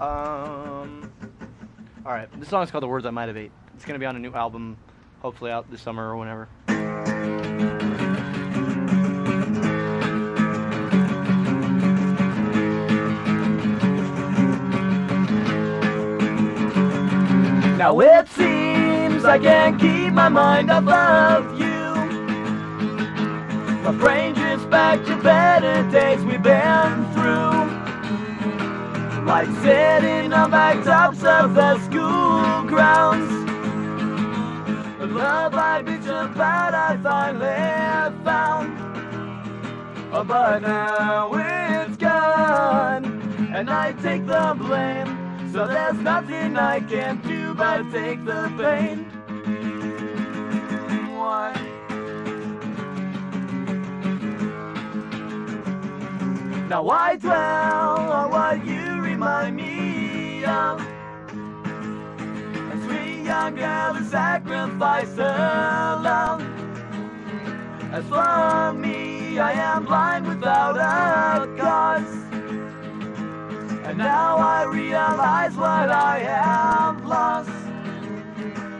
Um. All right, this song's called "The Words I Might Have Ate." It's gonna be on a new album, hopefully out this summer or whenever. Now it seems I can't keep my mind off of you. My brain drifts back to better days we've been through. Like sitting on back tops of the school grounds. The love I bitch about I finally found. Oh, but now it's gone, and I take the blame. So there's nothing I can do but take the pain. Why? Now I dwell remind me of. A sweet young girl who sacrificed her love. As for me, I am blind without a cause. And now I realize what I have lost.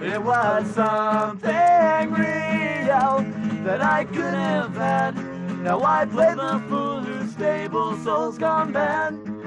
It was something real that I couldn't have had. Now I play the fool whose stable soul's gone bad.